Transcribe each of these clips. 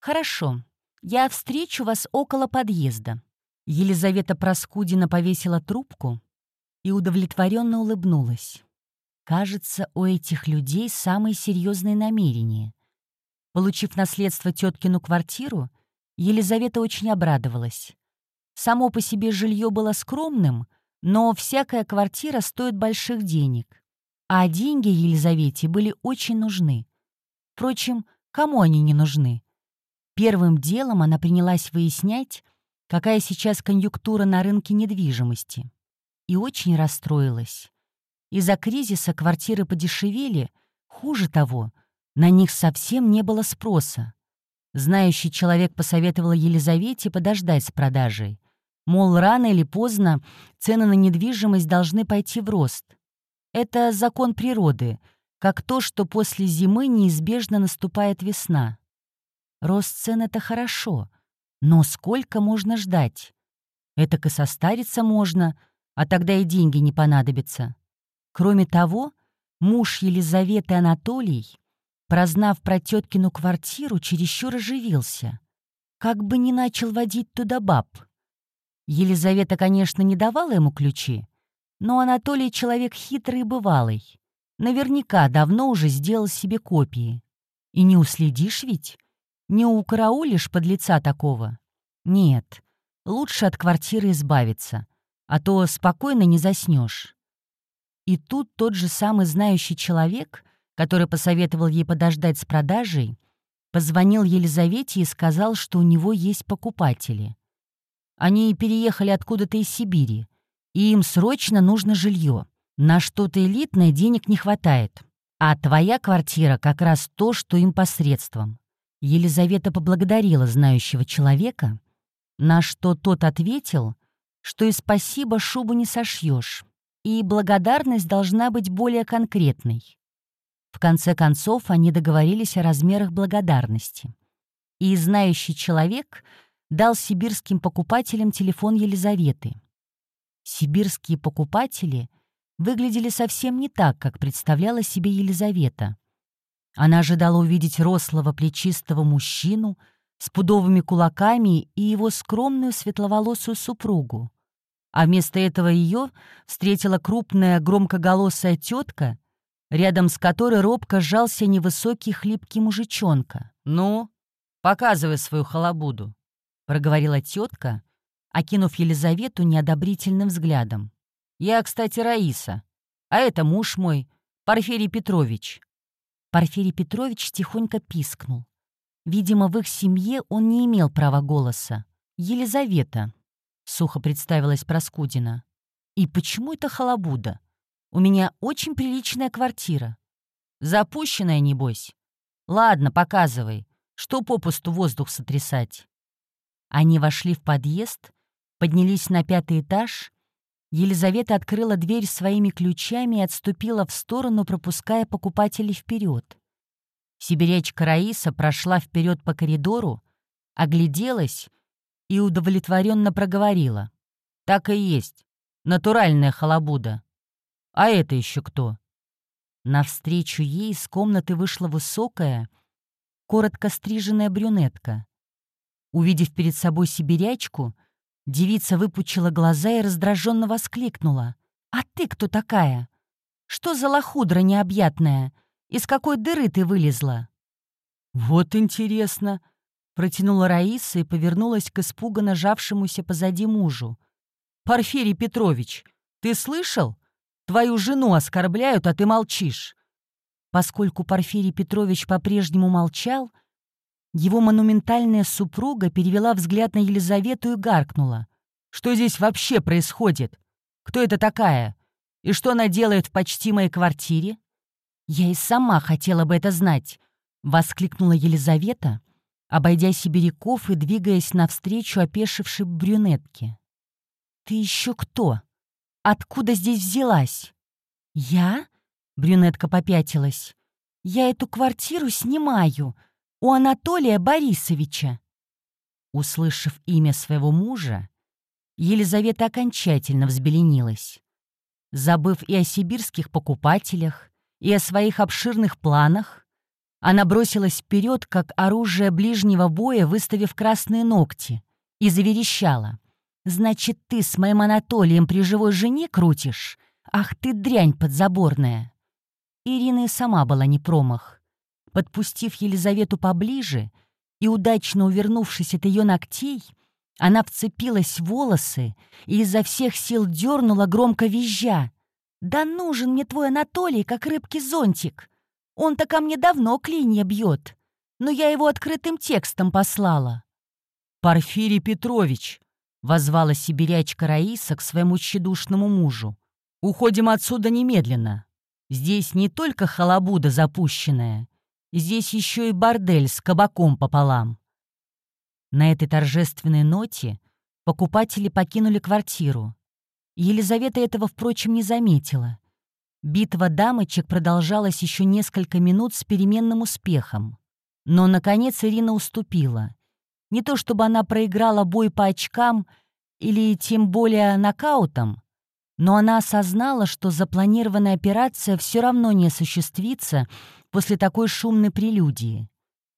«Хорошо, я встречу вас около подъезда». Елизавета Проскудина повесила трубку и удовлетворенно улыбнулась. Кажется, у этих людей самые серьезные намерения. Получив наследство теткину квартиру, Елизавета очень обрадовалась. Само по себе жилье было скромным, но всякая квартира стоит больших денег. А деньги Елизавете были очень нужны. Впрочем, кому они не нужны? Первым делом она принялась выяснять, какая сейчас конъюнктура на рынке недвижимости. И очень расстроилась. Из-за кризиса квартиры подешевели, хуже того, на них совсем не было спроса. Знающий человек посоветовал Елизавете подождать с продажей. Мол, рано или поздно цены на недвижимость должны пойти в рост. Это закон природы, как то, что после зимы неизбежно наступает весна. Рост цен — это хорошо, но сколько можно ждать? Это и состариться можно, а тогда и деньги не понадобятся. Кроме того, муж Елизаветы Анатолий, прознав про теткину квартиру, чересчур оживился. Как бы не начал водить туда баб — Елизавета, конечно, не давала ему ключи, но Анатолий человек хитрый и бывалый. Наверняка давно уже сделал себе копии. И не уследишь ведь? Не укараулишь под лица такого? Нет, лучше от квартиры избавиться, а то спокойно не заснешь. И тут тот же самый знающий человек, который посоветовал ей подождать с продажей, позвонил Елизавете и сказал, что у него есть покупатели. Они переехали откуда-то из Сибири, и им срочно нужно жилье. На что-то элитное денег не хватает. А твоя квартира как раз то, что им посредством. Елизавета поблагодарила знающего человека, на что тот ответил, что и спасибо шубу не сошьешь, и благодарность должна быть более конкретной. В конце концов, они договорились о размерах благодарности. И знающий человек — дал сибирским покупателям телефон Елизаветы. Сибирские покупатели выглядели совсем не так, как представляла себе Елизавета. Она ожидала увидеть рослого плечистого мужчину с пудовыми кулаками и его скромную светловолосую супругу. А вместо этого ее встретила крупная громкоголосая тетка, рядом с которой робко сжался невысокий хлипкий мужичонка. «Ну, показывай свою халабуду», проговорила тетка, окинув Елизавету неодобрительным взглядом. «Я, кстати, Раиса, а это муж мой, Порфирий Петрович». Порфирий Петрович тихонько пискнул. Видимо, в их семье он не имел права голоса. «Елизавета», — сухо представилась Проскудина. «И почему это халабуда? У меня очень приличная квартира. Запущенная, небось? Ладно, показывай. Что попусту воздух сотрясать?» Они вошли в подъезд, поднялись на пятый этаж. Елизавета открыла дверь своими ключами и отступила в сторону, пропуская покупателей вперед. Сибирячка Раиса прошла вперед по коридору, огляделась и удовлетворенно проговорила. «Так и есть. Натуральная халабуда. А это еще кто?» Навстречу ей из комнаты вышла высокая, коротко стриженная брюнетка. Увидев перед собой сибирячку, девица выпучила глаза и раздраженно воскликнула. «А ты кто такая? Что за лохудра необъятная? Из какой дыры ты вылезла?» «Вот интересно», — протянула Раиса и повернулась к испуганно жавшемуся позади мужу. «Порфирий Петрович, ты слышал? Твою жену оскорбляют, а ты молчишь». Поскольку Порфирий Петрович по-прежнему молчал, его монументальная супруга перевела взгляд на Елизавету и гаркнула. «Что здесь вообще происходит? Кто это такая? И что она делает в почти моей квартире?» «Я и сама хотела бы это знать», — воскликнула Елизавета, обойдя сибиряков и двигаясь навстречу опешившей брюнетке. «Ты еще кто? Откуда здесь взялась?» «Я?» — брюнетка попятилась. «Я эту квартиру снимаю», у Анатолия Борисовича». Услышав имя своего мужа, Елизавета окончательно взбеленилась. Забыв и о сибирских покупателях, и о своих обширных планах, Она бросилась вперед, как оружие ближнего боя, выставив красные ногти, и заверещала. «Значит, ты с моим Анатолием при живой жене крутишь? Ах ты дрянь подзаборная!» Ирина и сама была не промах. Подпустив Елизавету поближе и удачно увернувшись от ее ногтей, она вцепилась в волосы и изо всех сил дернула громко визжа. «Да нужен мне твой Анатолий, как рыбки зонтик! Он-то ко мне давно клинья бьет, но я его открытым текстом послала». «Порфирий Петрович!» — возвала сибирячка Раиса к своему тщедушному мужу. «Уходим отсюда немедленно. Здесь не только халабуда запущенная, здесь еще и бордель с кабаком пополам». На этой торжественной ноте покупатели покинули квартиру. Елизавета этого, впрочем, не заметила. Битва дамочек продолжалась еще несколько минут с переменным успехом. Но, наконец, Ирина уступила. Не то чтобы она проиграла бой по очкам или тем более нокаутом, но она осознала, что запланированная операция все равно не осуществится после такой шумной прелюдии.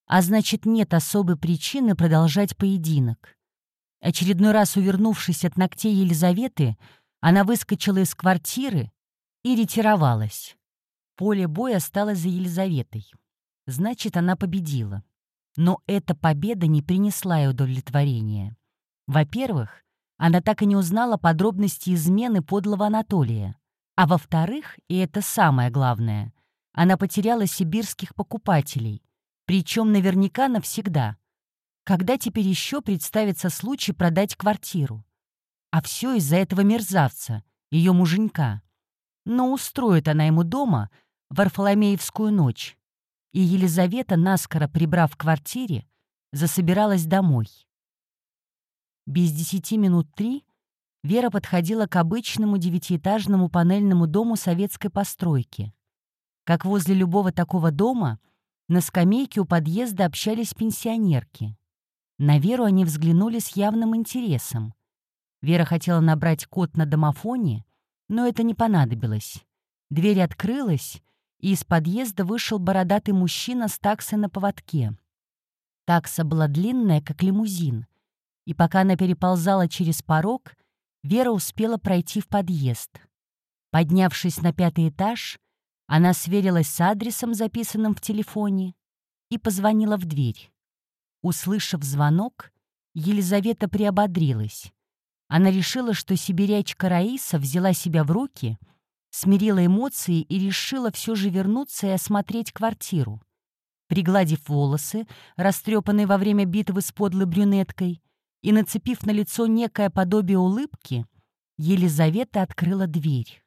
А значит, нет особой причины продолжать поединок. Очередной раз увернувшись от ногтей Елизаветы, она выскочила из квартиры и ретировалась. Поле боя осталось за Елизаветой. Значит, она победила. Но эта победа не принесла ей удовлетворения. Во-первых, она так и не узнала подробности измены подлого Анатолия. А во-вторых, и это самое главное, она потеряла сибирских покупателей, причем наверняка навсегда. Когда теперь еще представится случай продать квартиру? А все из-за этого мерзавца, ее муженька. Но устроит она ему дома Варфоломеевскую ночь. И Елизавета, наскоро прибрав в квартире, засобиралась домой. Без десяти минут три Вера подходила к обычному девятиэтажному панельному дому советской постройки. Как возле любого такого дома, на скамейке у подъезда общались пенсионерки. На Веру они взглянули с явным интересом. Вера хотела набрать код на домофоне, но это не понадобилось. Дверь открылась, и из подъезда вышел бородатый мужчина с таксой на поводке. Такса была длинная, как лимузин, и пока она переползала через порог, Вера успела пройти в подъезд. Поднявшись на пятый этаж, она сверилась с адресом, записанным в телефоне, и позвонила в дверь. Услышав звонок, Елизавета приободрилась. Она решила, что сибирячка Раиса взяла себя в руки, смирила эмоции и решила все же вернуться и осмотреть квартиру. Пригладив волосы, растрепанные во время битвы с подлой брюнеткой, и нацепив на лицо некое подобие улыбки, Елизавета открыла дверь.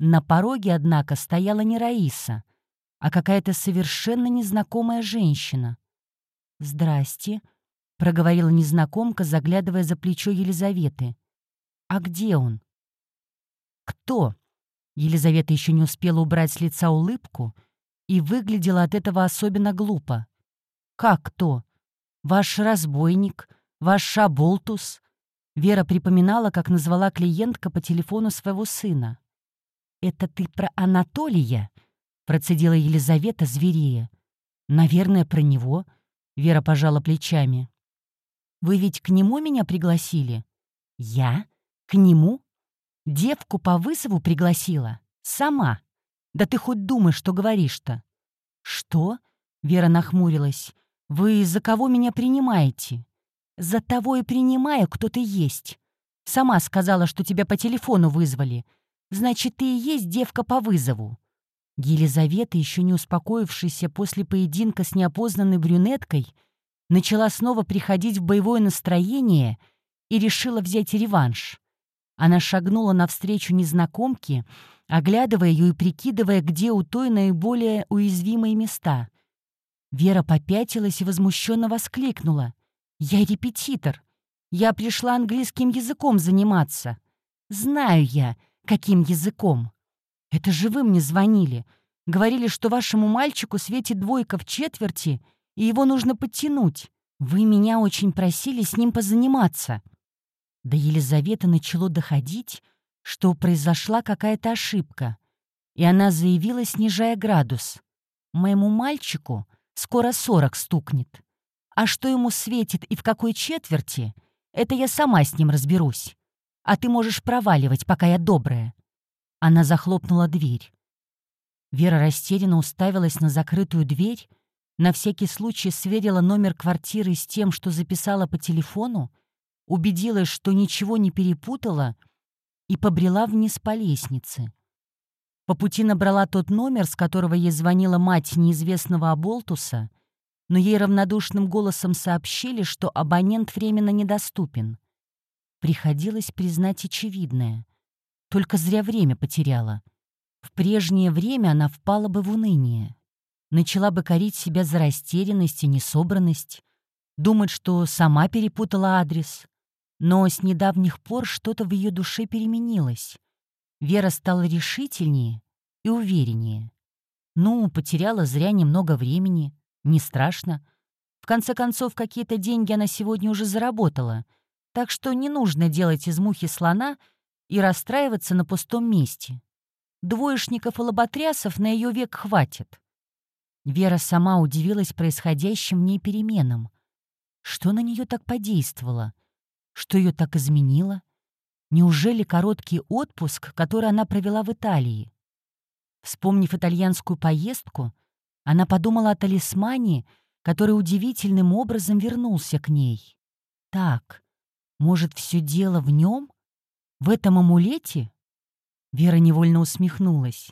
На пороге, однако, стояла не Раиса, а какая-то совершенно незнакомая женщина. «Здрасте», — проговорила незнакомка, заглядывая за плечо Елизаветы. «А где он?» «Кто?» Елизавета еще не успела убрать с лица улыбку и выглядела от этого особенно глупо. «Как кто? Ваш разбойник? Ваш шаболтус?» Вера припоминала, как назвала клиентка по телефону своего сына. «Это ты про Анатолия?» — процедила Елизавета зверея. «Наверное, про него», — Вера пожала плечами. Вы ведь к нему меня пригласили?» «Я? К нему? Девку по вызову пригласила? Сама? Да ты хоть думай, что говоришь-то!» «Что?» — Вера нахмурилась. «Вы за кого меня принимаете?» «За того и принимаю, кто ты есть. Сама сказала, что тебя по телефону вызвали. Значит, ты и есть девка по вызову». Елизавета, еще не успокоившаяся после поединка с неопознанной брюнеткой, — начала снова приходить в боевое настроение и решила взять реванш. Она шагнула навстречу незнакомке, оглядывая ее и прикидывая, где у той наиболее уязвимые места. Вера попятилась и возмущенно воскликнула. «Я репетитор. Я пришла английским языком заниматься. Знаю я, каким языком. Это же вы мне звонили. Говорили, что вашему мальчику светит двойка в четверти — и его нужно подтянуть. Вы меня очень просили с ним позаниматься». До Елизаветы начало доходить, что произошла какая-то ошибка, и она заявила, снижая градус. «Моему мальчику Скоро сорок стукнет. А что ему светит и в какой четверти, это я сама с ним разберусь. А ты можешь проваливать, пока я добрая». Она захлопнула дверь. Вера растерянно уставилась на закрытую дверь, на всякий случай сверила номер квартиры с тем, что записала по телефону, убедилась, что ничего не перепутала, и побрела вниз по лестнице. По пути набрала тот номер, с которого ей звонила мать неизвестного Аболтуса, но ей равнодушным голосом сообщили, что абонент временно недоступен. Приходилось признать очевидное. Только зря время потеряла. В прежнее время она впала бы в уныние. Начала бы корить себя за растерянность и несобранность, думать, что сама перепутала адрес. Но с недавних пор что-то в ее душе переменилось. Вера стала решительнее и увереннее. Ну, потеряла зря немного времени, не страшно. В конце концов, какие-то деньги она сегодня уже заработала, так что не нужно делать из мухи слона и расстраиваться на пустом месте. Двоечников и лоботрясов на ее век хватит. Вера сама удивилась происходящим в ней переменам. Что на нее так подействовало? Что ее так изменило? Неужели короткий отпуск, который она провела в Италии? Вспомнив итальянскую поездку, она подумала о талисмане, который удивительным образом вернулся к ней. Так, может, все дело в нем? В этом амулете? Вера невольно усмехнулась.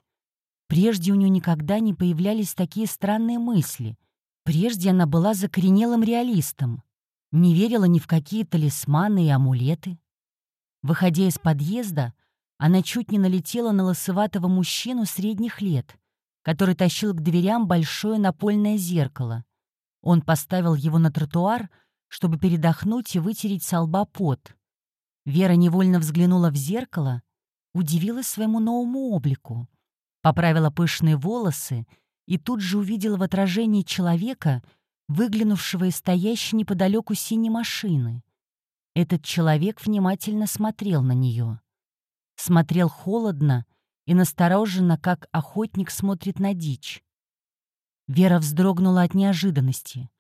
Прежде у нее никогда не появлялись такие странные мысли. Прежде она была закоренелым реалистом. Не верила ни в какие талисманы и амулеты. Выходя из подъезда, она чуть не налетела на лысоватого мужчину средних лет, который тащил к дверям большое напольное зеркало. Он поставил его на тротуар, чтобы передохнуть и вытереть со лба пот. Вера невольно взглянула в зеркало, удивилась своему новому облику поправила пышные волосы и тут же увидела в отражении человека, выглянувшего из стоящей неподалеку синей машины. Этот человек внимательно смотрел на нее. Смотрел холодно и настороженно, как охотник смотрит на дичь. Вера вздрогнула от неожиданности.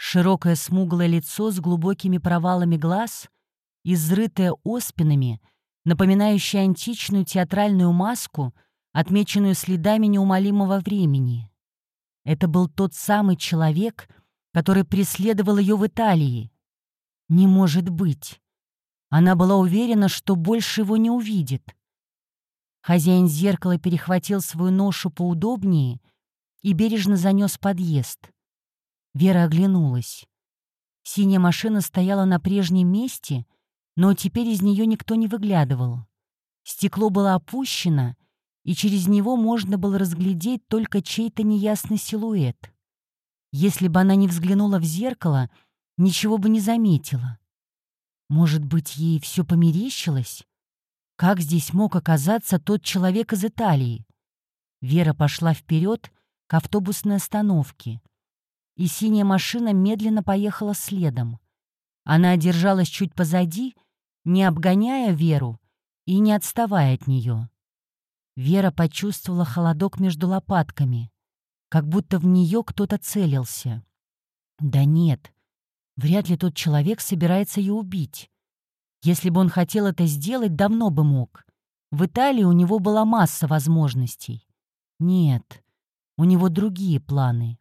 Широкое смуглое лицо с глубокими провалами глаз, изрытое оспинами, напоминающее античную театральную маску — отмеченную следами неумолимого времени. Это был тот самый человек, который преследовал ее в Италии. Не может быть. Она была уверена, что больше его не увидит. Хозяин зеркала перехватил свою ношу поудобнее и бережно занес подъезд. Вера оглянулась. Синяя машина стояла на прежнем месте, но теперь из нее никто не выглядывал. Стекло было опущено — и через него можно было разглядеть только чей-то неясный силуэт. Если бы она не взглянула в зеркало, ничего бы не заметила. Может быть, ей все померещилось? Как здесь мог оказаться тот человек из Италии? Вера пошла вперед к автобусной остановке, и синяя машина медленно поехала следом. Она держалась чуть позади, не обгоняя Веру и не отставая от нее. Вера почувствовала холодок между лопатками, как будто в нее кто-то целился. Да нет, вряд ли тот человек собирается ее убить. Если бы он хотел это сделать, давно бы мог. В Италии у него была масса возможностей. Нет, у него другие планы.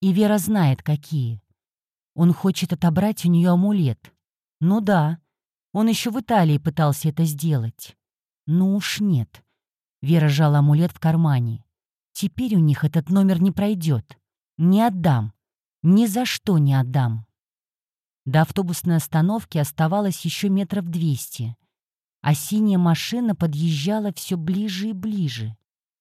И Вера знает, какие. Он хочет отобрать у нее амулет. Ну да, он еще в Италии пытался это сделать. Ну уж нет. Вера жала амулет в кармане. Теперь у них этот номер не пройдет. Не отдам. Ни за что не отдам. До автобусной остановки оставалось еще метров двести, а синяя машина подъезжала все ближе и ближе.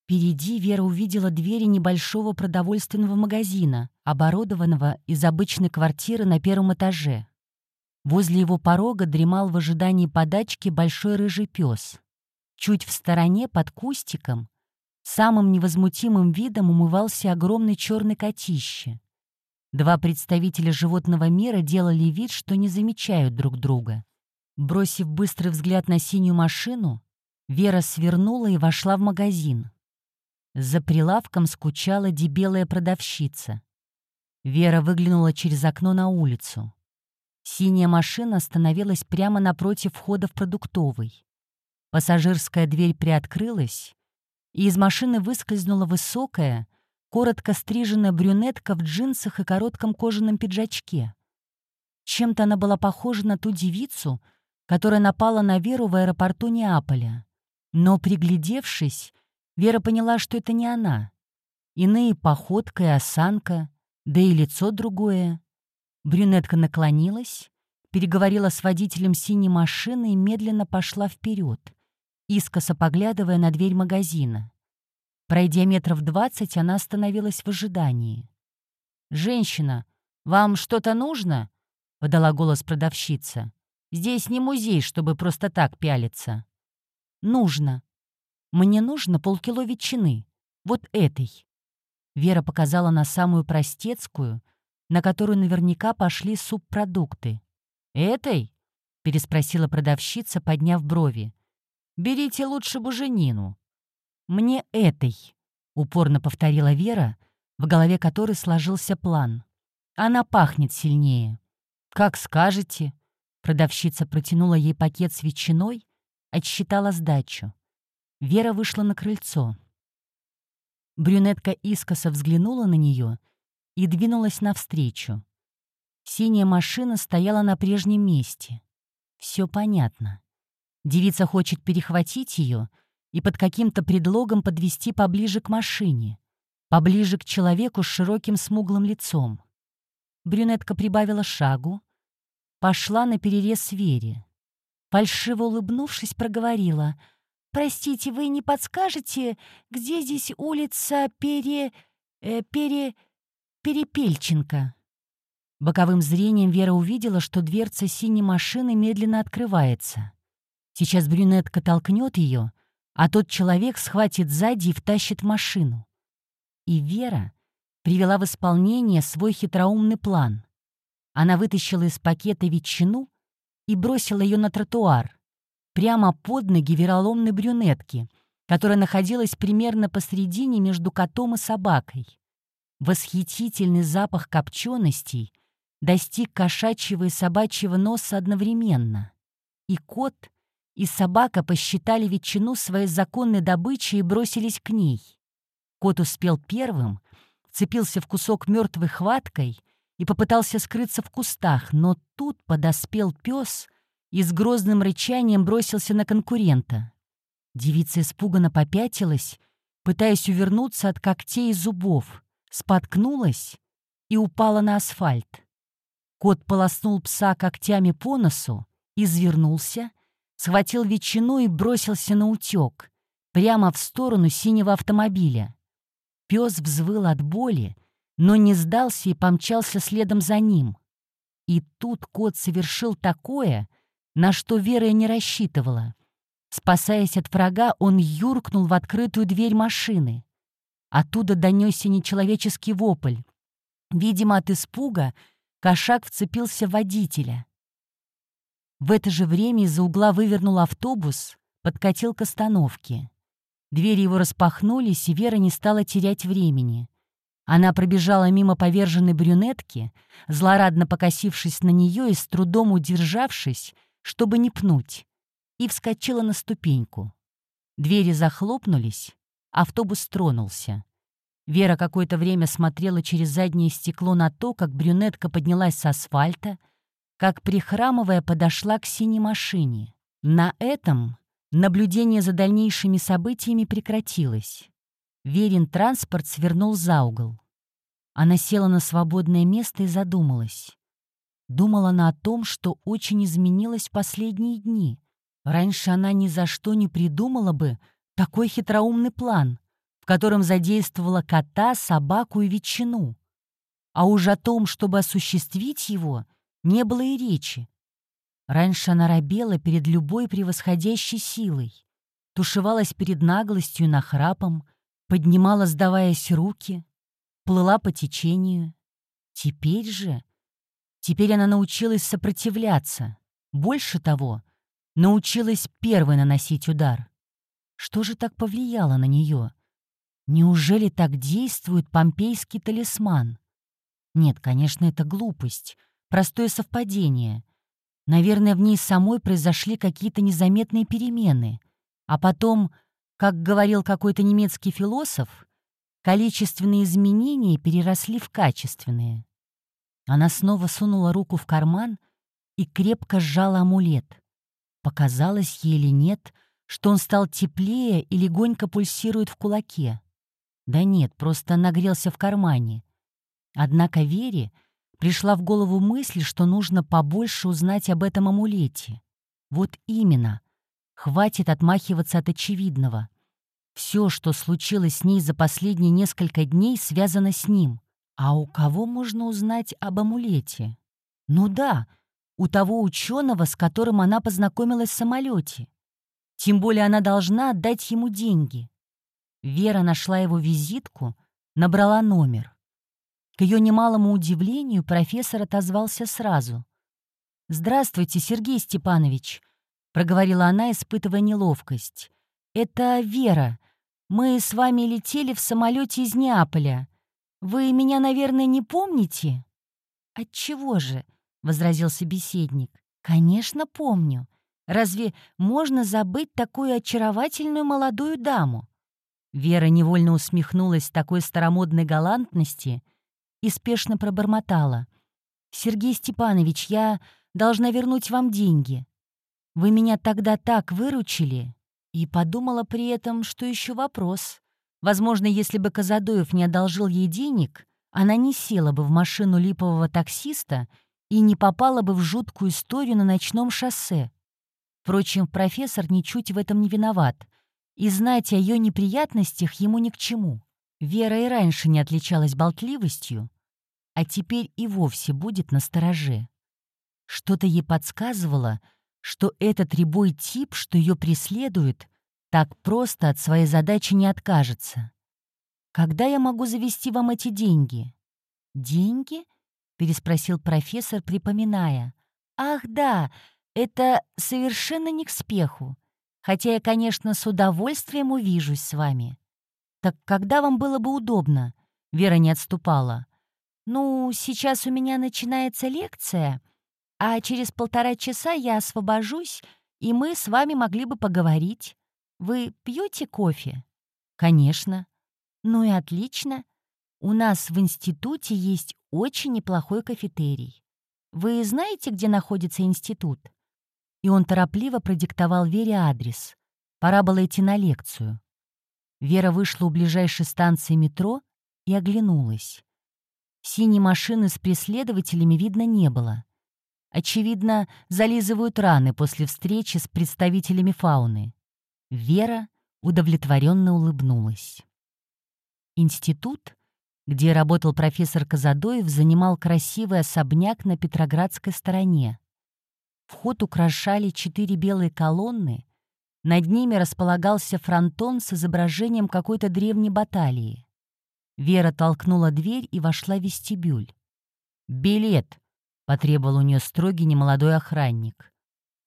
Впереди Вера увидела двери небольшого продовольственного магазина, оборудованного из обычной квартиры на первом этаже. Возле его порога дремал в ожидании подачки большой рыжий пес. Чуть в стороне, под кустиком, самым невозмутимым видом умывался огромный черный котище. Два представителя животного мира делали вид, что не замечают друг друга. Бросив быстрый взгляд на синюю машину, Вера свернула и вошла в магазин. За прилавком скучала дебелая продавщица. Вера выглянула через окно на улицу. Синяя машина остановилась прямо напротив входа в продуктовый. Пассажирская дверь приоткрылась, и из машины выскользнула высокая, коротко стриженная брюнетка в джинсах и коротком кожаном пиджачке. Чем-то она была похожа на ту девицу, которая напала на Веру в аэропорту Неаполя. Но, приглядевшись, Вера поняла, что это не она. Иные походка и осанка, да и лицо другое. Брюнетка наклонилась, переговорила с водителем синей машины и медленно пошла вперед, искоса поглядывая на дверь магазина. Пройдя метров двадцать, она остановилась в ожидании. «Женщина, вам что-то нужно?» — подала голос продавщица. «Здесь не музей, чтобы просто так пялиться». «Нужно. Мне нужно полкило ветчины. Вот этой». Вера показала на самую простецкую, на которую наверняка пошли субпродукты. «Этой?» — переспросила продавщица, подняв брови. «Берите лучше буженину». «Мне этой», — упорно повторила Вера, в голове которой сложился план. «Она пахнет сильнее». «Как скажете». Продавщица протянула ей пакет с ветчиной, отсчитала сдачу. Вера вышла на крыльцо. Брюнетка искоса взглянула на нее и двинулась навстречу. Синяя машина стояла на прежнем месте. Все понятно. Девица хочет перехватить ее и под каким-то предлогом подвести поближе к машине, поближе к человеку с широким смуглым лицом. Брюнетка прибавила шагу, пошла на перерез Вере. Фальшиво улыбнувшись, проговорила. «Простите, вы не подскажете, где здесь улица Пере... Э, пере... Перепельченко?» Боковым зрением Вера увидела, что дверца синей машины медленно открывается. Сейчас брюнетка толкнет ее, а тот человек схватит сзади и втащит машину. И Вера привела в исполнение свой хитроумный план. Она вытащила из пакета ветчину и бросила ее на тротуар, прямо под ноги вероломной брюнетки, которая находилась примерно посредине между котом и собакой. Восхитительный запах копченостей достиг кошачьего и собачьего носа одновременно. И кот, и собака посчитали ветчину своей законной добычей и бросились к ней. Кот успел первым, вцепился в кусок мертвой хваткой и попытался скрыться в кустах, но тут подоспел пес и с грозным рычанием бросился на конкурента. Девица испуганно попятилась, пытаясь увернуться от когтей и зубов, споткнулась и упала на асфальт. Кот полоснул пса когтями по носу, извернулся, схватил ветчину и бросился на утек, прямо в сторону синего автомобиля. Пес взвыл от боли, но не сдался и помчался следом за ним. И тут кот совершил такое, на что Вера не рассчитывала. Спасаясь от врага, он юркнул в открытую дверь машины. Оттуда донесся нечеловеческий вопль. Видимо, от испуга кошак вцепился в водителя. В это же время из-за угла вывернул автобус, подкатил к остановке. Двери его распахнулись, и Вера не стала терять времени. Она пробежала мимо поверженной брюнетки, злорадно покосившись на нее и с трудом удержавшись, чтобы не пнуть, и вскочила на ступеньку. Двери захлопнулись, автобус тронулся. Вера какое-то время смотрела через заднее стекло на то, как брюнетка поднялась с асфальта, как, прихрамывая, подошла к синей машине. На этом наблюдение за дальнейшими событиями прекратилось. Верин транспорт свернул за угол. Она села на свободное место и задумалась. Думала она о том, что очень изменилось в последние дни. Раньше она ни за что не придумала бы такой хитроумный план, в котором задействовала кота, собаку и ветчину. А уж о том, чтобы осуществить его, не было и речи. Раньше она робела перед любой превосходящей силой, тушевалась перед наглостью и нахрапом, поднимала, сдаваясь руки, плыла по течению. Теперь же... Теперь она научилась сопротивляться. Больше того, научилась первой наносить удар. Что же так повлияло на нее? Неужели так действует помпейский талисман? Нет, конечно, это глупость, простое совпадение. Наверное, в ней самой произошли какие-то незаметные перемены. А потом, как говорил какой-то немецкий философ, количественные изменения переросли в качественные. Она снова сунула руку в карман и крепко сжала амулет. Показалось ей или нет, что он стал теплее и легонько пульсирует в кулаке. Да нет, просто нагрелся в кармане. Однако Вере пришла в голову мысль, что нужно побольше узнать об этом амулете. Вот именно. Хватит отмахиваться от очевидного. Все, что случилось с ней за последние несколько дней, связано с ним. А у кого можно узнать об амулете? Ну да, у того ученого, с которым она познакомилась в самолете. Тем более она должна отдать ему деньги. Вера нашла его визитку, набрала номер. К ее немалому удивлению профессор отозвался сразу. «Здравствуйте, Сергей Степанович», — проговорила она, испытывая неловкость. «Это Вера. Мы с вами летели в самолете из Неаполя. Вы меня, наверное, не помните?» «Отчего же?» — возразил собеседник. «Конечно, помню. Разве можно забыть такую очаровательную молодую даму?» Вера невольно усмехнулась такой старомодной галантности — и спешно пробормотала. «Сергей Степанович, я должна вернуть вам деньги. Вы меня тогда так выручили». И подумала при этом, что еще вопрос. Возможно, если бы Казадоев не одолжил ей денег, она не села бы в машину липового таксиста и не попала бы в жуткую историю на ночном шоссе. Впрочем, профессор ничуть в этом не виноват, и знать о ее неприятностях ему ни к чему. Вера и раньше не отличалась болтливостью, а теперь и вовсе будет на стороже. Что-то ей подсказывало, что этот рябой тип, что ее преследует, так просто от своей задачи не откажется. «Когда я могу завести вам эти деньги?» «Деньги?» — переспросил профессор, припоминая. «Ах, да, это совершенно не к спеху. Хотя я, конечно, с удовольствием увижусь с вами. «Так когда вам было бы удобно?» Вера не отступала. «Ну, сейчас у меня начинается лекция, а через полтора часа я освобожусь, и мы с вами могли бы поговорить. Вы пьете кофе?» «Конечно». «Ну и отлично. У нас в институте есть очень неплохой кафетерий. Вы знаете, где находится институт?» И он торопливо продиктовал Вере адрес. Пора было идти на лекцию. Вера вышла у ближайшей станции метро и оглянулась. Синей машины с преследователями видно не было. Очевидно, зализывают раны после встречи с представителями фауны. Вера удовлетворенно улыбнулась. Институт, где работал профессор Казадоев, занимал красивый особняк на Петроградской стороне. Вход украшали четыре белые колонны, над ними располагался фронтон с изображением какой-то древней баталии. Вера толкнула дверь и вошла в вестибюль. «Билет!» — потребовал у нее строгий немолодой охранник.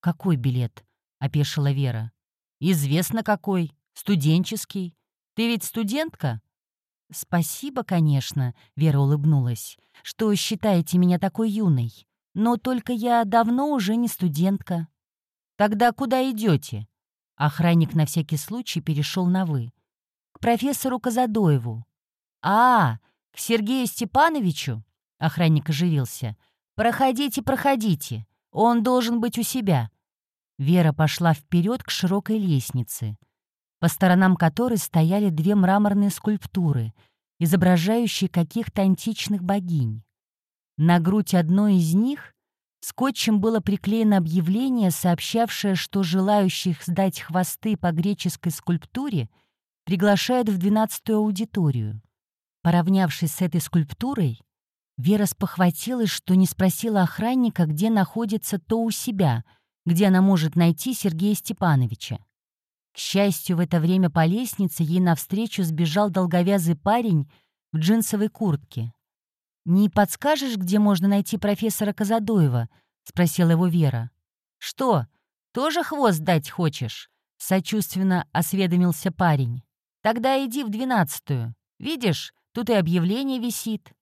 «Какой билет?» — опешила Вера. «Известно какой. Студенческий. Ты ведь студентка?» «Спасибо, конечно», — Вера улыбнулась, «что считаете меня такой юной. Но только я давно уже не студентка». «Тогда куда идете? Охранник на всякий случай перешел на «вы». «К профессору Казадоеву». «А, к Сергею Степановичу?» Охранник оживился. «Проходите, проходите. Он должен быть у себя». Вера пошла вперед к широкой лестнице, по сторонам которой стояли две мраморные скульптуры, изображающие каких-то античных богинь. На грудь одной из них Скотчем было приклеено объявление, сообщавшее, что желающих сдать хвосты по греческой скульптуре приглашают в двенадцатую аудиторию. Поравнявшись с этой скульптурой, Вера спохватилась, что не спросила охранника, где находится то у себя, где она может найти Сергея Степановича. К счастью, в это время по лестнице ей навстречу сбежал долговязый парень в джинсовой куртке. «Не подскажешь, где можно найти профессора Казадоева?» — спросила его Вера. «Что, тоже хвост дать хочешь?» — сочувственно осведомился парень. «Тогда иди в двенадцатую. Видишь, тут и объявление висит».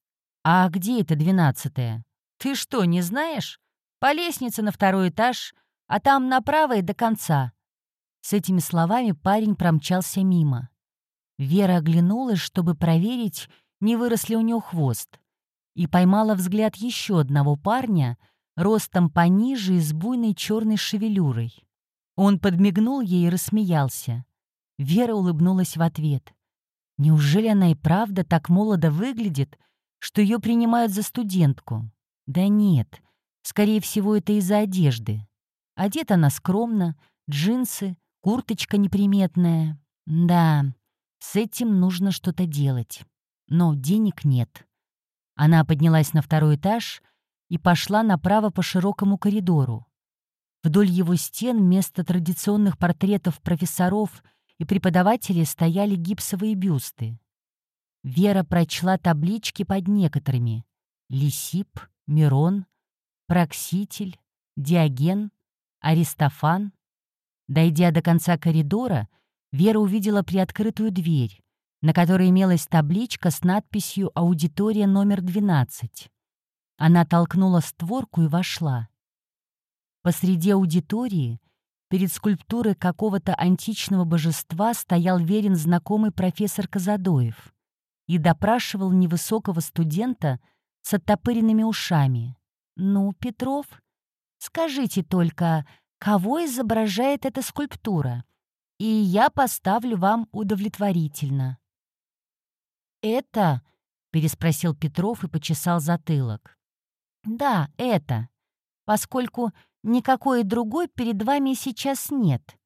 «А где это двенадцатая? Ты что, не знаешь? По лестнице на второй этаж, а там направо и до конца». С этими словами парень промчался мимо. Вера оглянулась, чтобы проверить, не вырос ли у нее хвост, и поймала взгляд еще одного парня, ростом пониже и с буйной черной шевелюрой. Он подмигнул ей и рассмеялся. Вера улыбнулась в ответ. Неужели она и правда так молодо выглядит, что ее принимают за студентку? Да нет, скорее всего, это из-за одежды. Одета она скромно, джинсы, курточка неприметная. Да, с этим нужно что-то делать. Но денег нет. Она поднялась на второй этаж и пошла направо по широкому коридору. Вдоль его стен вместо традиционных портретов профессоров и преподавателей стояли гипсовые бюсты. Вера прочла таблички под некоторыми. Лисип, Мирон, Прокситель, Диоген, Аристофан. Дойдя до конца коридора, Вера увидела приоткрытую дверь, на которой имелась табличка с надписью «Аудитория номер 12». Она толкнула створку и вошла. Посреди аудитории, перед скульптурой какого-то античного божества, стоял верен знакомый профессор Казадоев и допрашивал невысокого студента с оттопыренными ушами. «Ну, Петров, скажите только, кого изображает эта скульптура?» и я поставлю вам удовлетворительно». «Это?» — переспросил Петров и почесал затылок. «Да, это, поскольку никакой другой перед вами сейчас нет».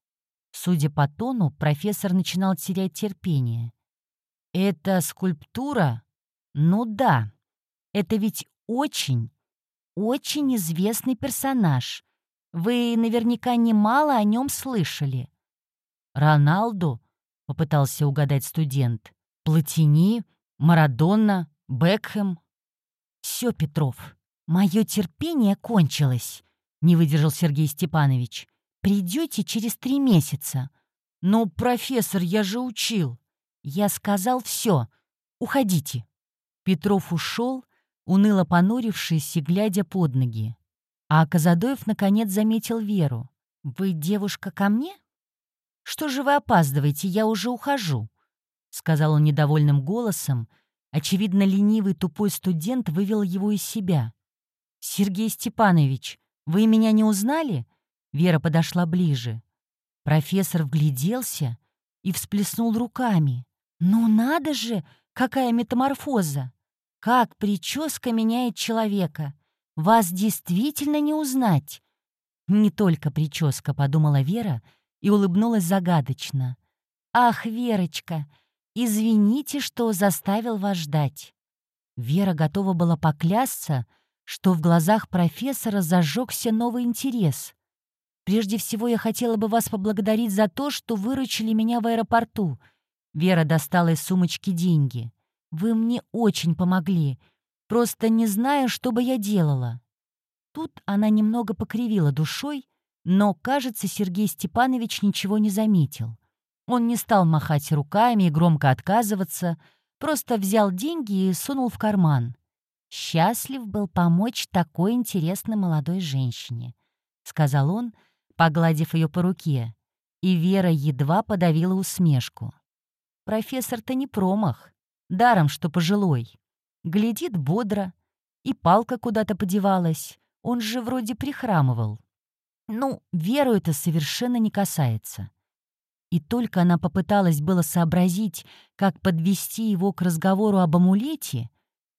Судя по тону, профессор начинал терять терпение. «Это скульптура? Ну да. Это ведь очень, очень известный персонаж. Вы наверняка немало о нем слышали. «Роналду?» — попытался угадать студент. «Платини? Марадонна? Бекхэм?» «Все, Петров, мое терпение кончилось», — не выдержал Сергей Степанович. «Придете через три месяца». «Но, профессор, я же учил». «Я сказал все. Уходите». Петров ушел, уныло понурившись и глядя под ноги. А Казадоев наконец заметил Веру. «Вы девушка ко мне?» «Что же вы опаздываете? Я уже ухожу», — сказал он недовольным голосом. Очевидно, ленивый тупой студент вывел его из себя. «Сергей Степанович, вы меня не узнали?» Вера подошла ближе. Профессор вгляделся и всплеснул руками. «Ну надо же, какая метаморфоза! Как прическа меняет человека! Вас действительно не узнать!» «Не только прическа», — подумала Вера, — и улыбнулась загадочно. «Ах, Верочка, извините, что заставил вас ждать». Вера готова была поклясться, что в глазах профессора зажегся новый интерес. «Прежде всего я хотела бы вас поблагодарить за то, что выручили меня в аэропорту». Вера достала из сумочки деньги. «Вы мне очень помогли. Просто не знаю, что бы я делала». Тут она немного покривила душой но, кажется, Сергей Степанович ничего не заметил. Он не стал махать руками и громко отказываться, просто взял деньги и сунул в карман. «Счастлив был помочь такой интересной молодой женщине», — сказал он, погладив ее по руке, и Вера едва подавила усмешку. «Профессор-то не промах, даром, что пожилой. Глядит бодро, и палка куда-то подевалась, он же вроде прихрамывал. Ну, Веру это совершенно не касается. И только она попыталась было сообразить, как подвести его к разговору об амулете,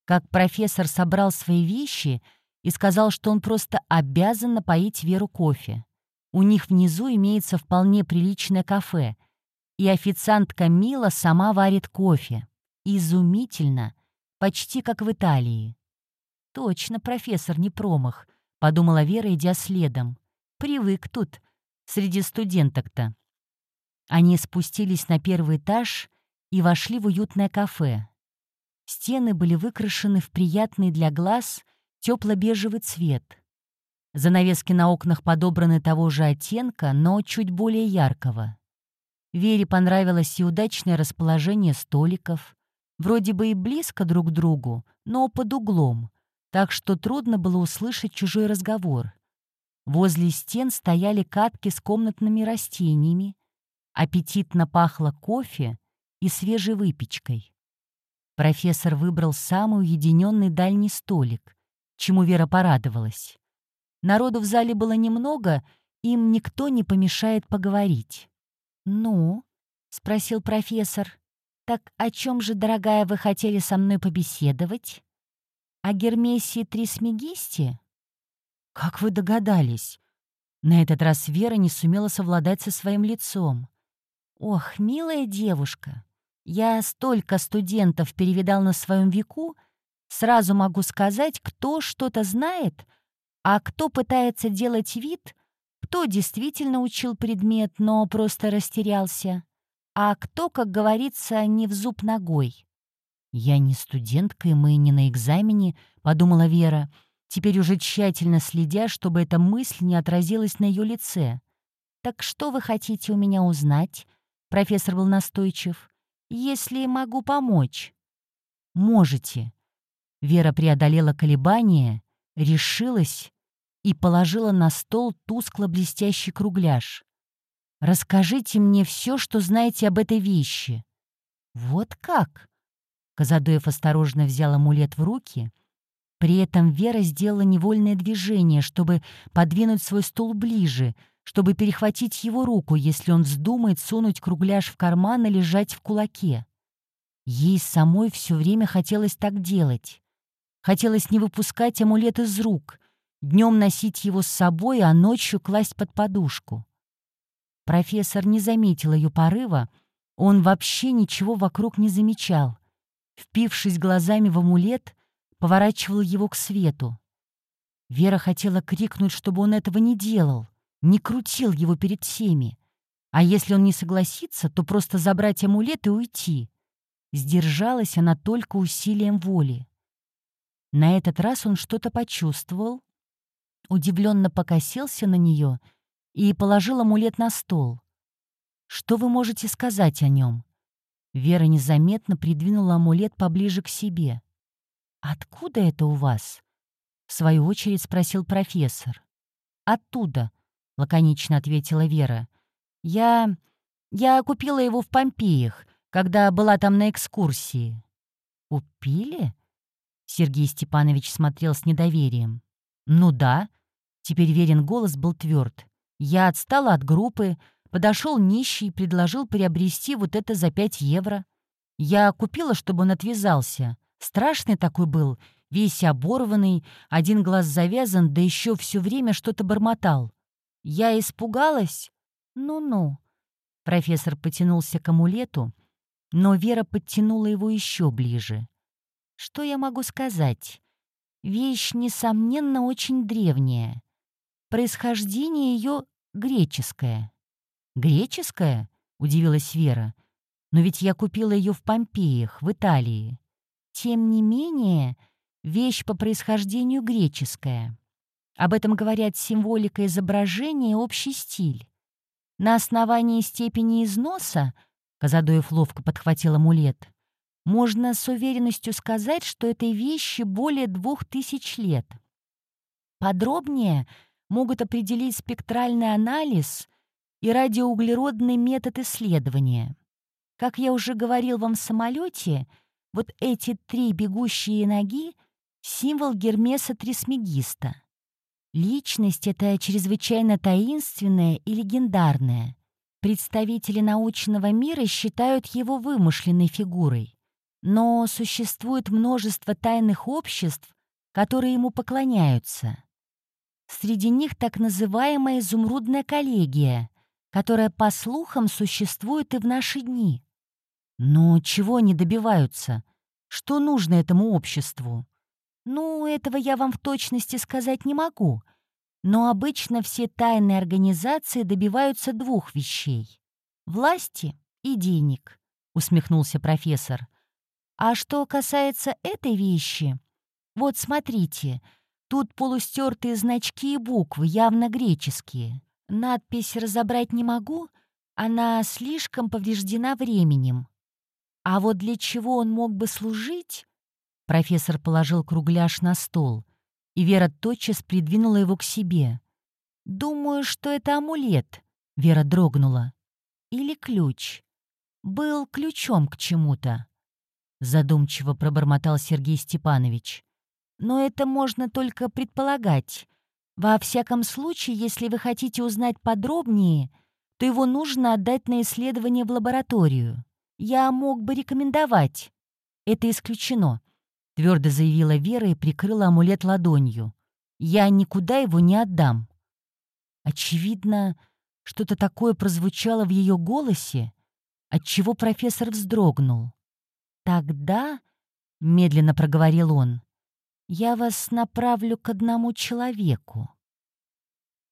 как профессор собрал свои вещи и сказал, что он просто обязан напоить Веру кофе. У них внизу имеется вполне приличное кафе, и официантка Мила сама варит кофе. Изумительно, почти как в Италии. «Точно, профессор, не промах», — подумала Вера, идя следом. Привык тут, среди студенток-то. Они спустились на первый этаж и вошли в уютное кафе. Стены были выкрашены в приятный для глаз тепло-бежевый цвет. Занавески на окнах подобраны того же оттенка, но чуть более яркого. Вере понравилось и удачное расположение столиков, вроде бы и близко друг к другу, но под углом, так что трудно было услышать чужой разговор. Возле стен стояли катки с комнатными растениями, аппетитно пахло кофе и свежей выпечкой. Профессор выбрал самый уединенный дальний столик, чему Вера порадовалась. Народу в зале было немного, им никто не помешает поговорить. «Ну?» — спросил профессор. «Так о чем же, дорогая, вы хотели со мной побеседовать? О Гермесе Трисмегисте?» «Как вы догадались?» На этот раз Вера не сумела совладать со своим лицом. «Ох, милая девушка, я столько студентов перевидал на своем веку, сразу могу сказать, кто что-то знает, а кто пытается делать вид, кто действительно учил предмет, но просто растерялся, а кто, как говорится, не в зуб ногой. «Я не студентка, и мы не на экзамене», — подумала Вера, теперь уже тщательно следя, чтобы эта мысль не отразилась на ее лице. «Так что вы хотите у меня узнать?» — профессор был настойчив. «Если могу помочь». «Можете». Вера преодолела колебания, решилась и положила на стол тускло-блестящий кругляш. «Расскажите мне все, что знаете об этой вещи». «Вот как?» Казадоев осторожно взял амулет в руки. При этом Вера сделала невольное движение, чтобы подвинуть свой стул ближе, чтобы перехватить его руку, если он вздумает сунуть кругляш в карман и лежать в кулаке. Ей самой все время хотелось так делать. Хотелось не выпускать амулет из рук, днем носить его с собой, а ночью класть под подушку. Профессор не заметил ее порыва, он вообще ничего вокруг не замечал впившись глазами в амулет, поворачивал его к свету. Вера хотела крикнуть, чтобы он этого не делал, не крутил его перед всеми. А если он не согласится, то просто забрать амулет и уйти. Сдержалась она только усилием воли. На этот раз он что-то почувствовал, удивленно покосился на нее и положил амулет на стол. «Что вы можете сказать о нем?» Вера незаметно придвинула амулет поближе к себе. «Откуда это у вас?» — в свою очередь спросил профессор. «Оттуда», — лаконично ответила Вера. «Я... я купила его в Помпеях, когда была там на экскурсии». «Купили?» Сергей Степанович смотрел с недоверием. «Ну да». Теперь Верин голос был тверд. «Я отстала от группы, Подошел нищий и предложил приобрести вот это за 5 евро. Я купила, чтобы он отвязался. Страшный такой был, весь оборванный, один глаз завязан, да еще все время что-то бормотал. Я испугалась? Ну-ну. Профессор потянулся к амулету, но Вера подтянула его еще ближе. Что я могу сказать? Вещь, несомненно, очень древняя. Происхождение ее греческое. «Греческая?» — удивилась Вера. «Но ведь я купила ее в Помпеях, в Италии. Тем не менее, вещь по происхождению греческая. Об этом говорят символика изображения и общий стиль. На основании степени износа, Казадоев ловко подхватил амулет, можно с уверенностью сказать, что этой вещи более двух тысяч лет. Подробнее могут определить спектральный анализ и радиоуглеродный метод исследования. Как я уже говорил вам в самолете, вот эти три бегущие ноги — символ Гермеса Трисмегиста. Личность эта чрезвычайно таинственная и легендарная. Представители научного мира считают его вымышленной фигурой. Но существует множество тайных обществ, которые ему поклоняются. Среди них так называемая изумрудная коллегия, которая, по слухам, существует и в наши дни. Но чего они добиваются? Что нужно этому обществу? Ну, этого я вам в точности сказать не могу. Но обычно все тайные организации добиваются двух вещей — власти и денег, — усмехнулся профессор. А что касается этой вещи, вот смотрите, тут полустертые значки и буквы, явно греческие. Надпись разобрать не могу, она слишком повреждена временем. А вот для чего он мог бы служить? Профессор положил кругляш на стол, и Вера тотчас придвинула его к себе. «Думаю, что это амулет», — Вера дрогнула. «Или ключ. Был ключом к чему-то», — задумчиво пробормотал Сергей Степанович. «Но это можно только предполагать. Во всяком случае, если вы хотите узнать подробнее, то его нужно отдать на исследование в лабораторию. Я мог бы рекомендовать. Это исключено», — твердо заявила Вера и прикрыла амулет ладонью. «Я никуда его не отдам». Очевидно, что-то такое прозвучало в ее голосе, отчего профессор вздрогнул. «Тогда», — медленно проговорил он, — «я вас направлю к одному человеку.